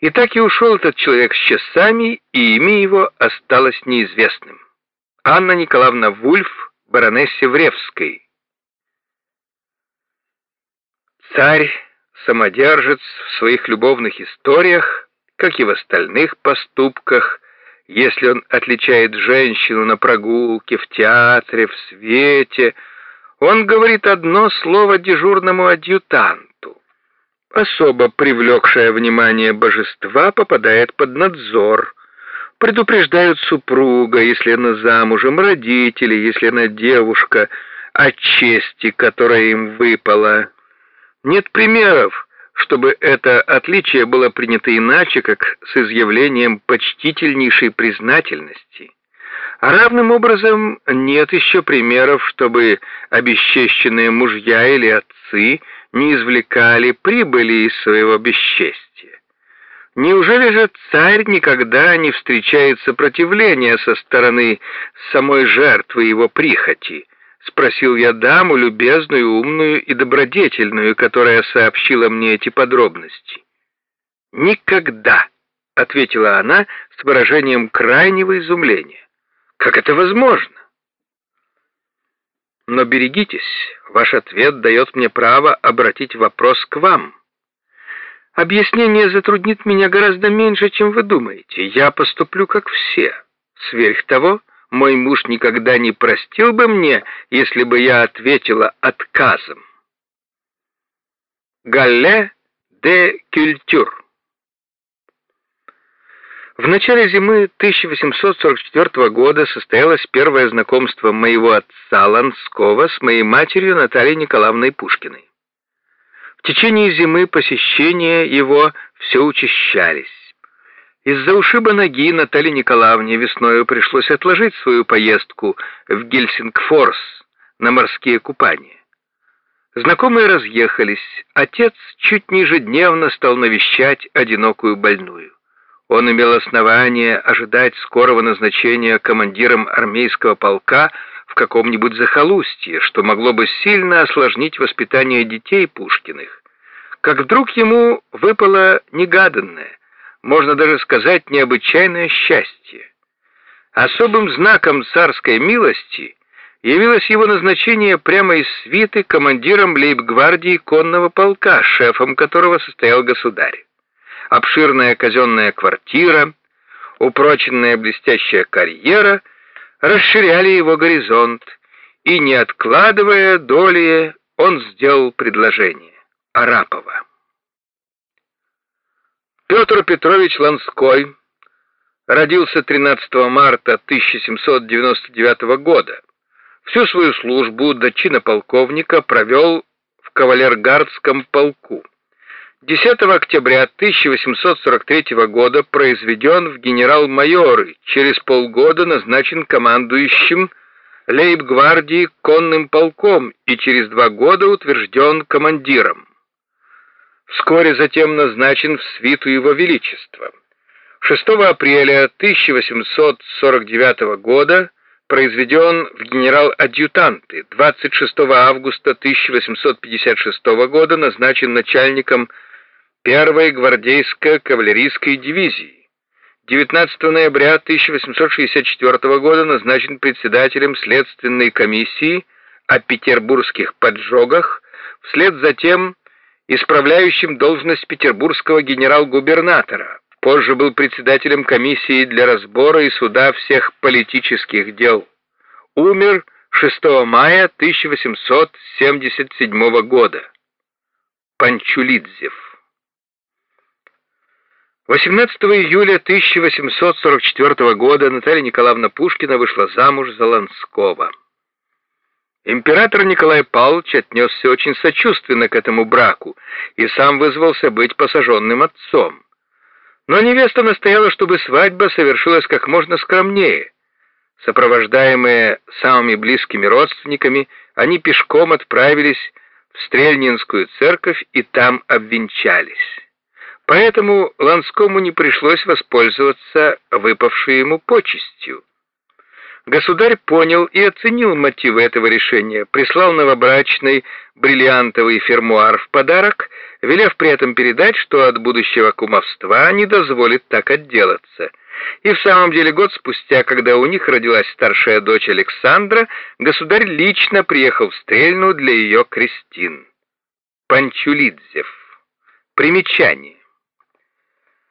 И так и ушел этот человек с часами, и имя его осталось неизвестным. Анна Николаевна Вульф, баронессе Вревской. Царь, самодержец в своих любовных историях, как и в остальных поступках, если он отличает женщину на прогулке, в театре, в свете, он говорит одно слово дежурному адъютанту. Особо привлекшее внимание божества попадает под надзор. Предупреждают супруга, если она замужем, родители, если она девушка, о чести, которая им выпала. Нет примеров, чтобы это отличие было принято иначе, как с изъявлением почтительнейшей признательности. А равным образом нет еще примеров, чтобы обесчещенные мужья или отцы не извлекали прибыли из своего бесчестия. Неужели же царь никогда не встречает сопротивления со стороны самой жертвы его прихоти, — спросил я даму, любезную, умную и добродетельную, которая сообщила мне эти подробности. «Никогда», — ответила она с выражением крайнего изумления. «Как это возможно?» «Но берегитесь, ваш ответ дает мне право обратить вопрос к вам. Объяснение затруднит меня гораздо меньше, чем вы думаете. Я поступлю как все. Сверх того, мой муж никогда не простил бы мне, если бы я ответила отказом. Галле де Кюльтюр В начале зимы 1844 года состоялось первое знакомство моего отца Ланского с моей матерью Натальей Николаевной Пушкиной. В течение зимы посещения его все учащались. Из-за ушиба ноги Наталье Николаевне весною пришлось отложить свою поездку в Гельсингфорс на морские купания. Знакомые разъехались. Отец чуть не ежедневно стал навещать одинокую больную. Он имел основание ожидать скорого назначения командиром армейского полка в каком-нибудь захолустье, что могло бы сильно осложнить воспитание детей Пушкиных. Как вдруг ему выпало негаданное можно даже сказать, необычайное счастье. Особым знаком царской милости явилось его назначение прямо из свиты командиром лейб-гвардии конного полка, шефом которого состоял государь. Обширная казенная квартира, упроченная блестящая карьера расширяли его горизонт, и, не откладывая доли, он сделал предложение Арапова. Петр Петрович Ланской родился 13 марта 1799 года. Всю свою службу до чина полковника провел в кавалергардском полку. 10 октября 1843 года произведен в генерал-майоры, через полгода назначен командующим лейб-гвардии конным полком и через два года утвержден командиром. Вскоре затем назначен в свиту Его Величества. 6 апреля 1849 года произведен в генерал-адъютанты, 26 августа 1856 года назначен начальником 1-й гвардейской кавалерийской дивизии. 19 ноября 1864 года назначен председателем следственной комиссии о петербургских поджогах, вслед за тем исправляющим должность петербургского генерал-губернатора. Позже был председателем комиссии для разбора и суда всех политических дел. Умер 6 мая 1877 года. Панчулидзев. 18 июля 1844 года Наталья Николаевна Пушкина вышла замуж за Ланского. Император Николай Павлович отнесся очень сочувственно к этому браку и сам вызвался быть посаженным отцом. Но невеста настояла, чтобы свадьба совершилась как можно скромнее. Сопровождаемые самыми близкими родственниками, они пешком отправились в Стрельнинскую церковь и там обвенчались. Поэтому Ланскому не пришлось воспользоваться выпавшей ему почестью. Государь понял и оценил мотивы этого решения, прислал новобрачный бриллиантовый фермуар в подарок, велев при этом передать, что от будущего кумовства не дозволит так отделаться. И в самом деле год спустя, когда у них родилась старшая дочь Александра, государь лично приехал в Стрельну для ее крестин. Панчулидзев. Примечание.